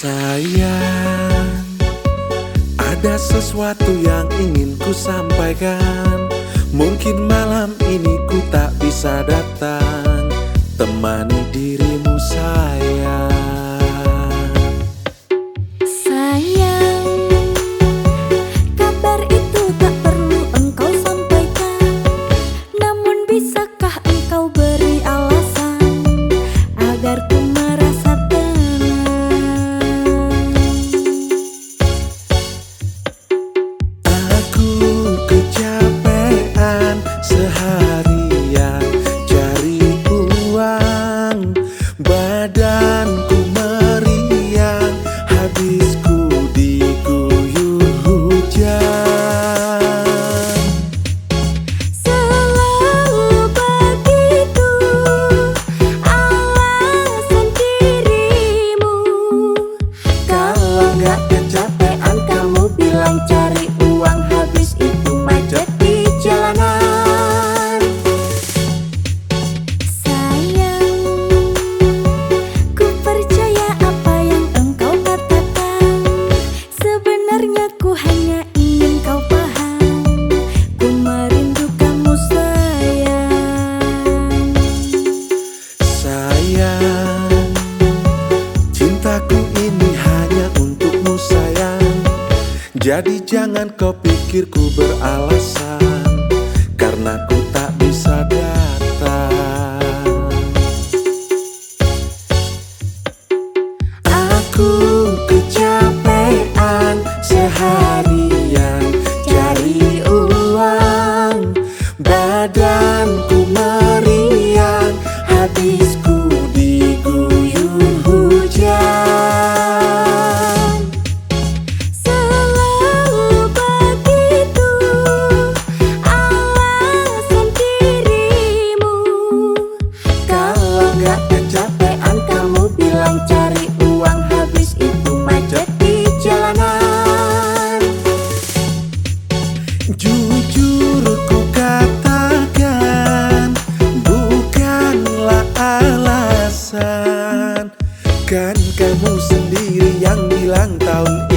Sayang, ada sesuatu yang ingin ku sampaikan. Mungkin malam ini ku Jadi jangan kau pikir ku beralasan bilang tahun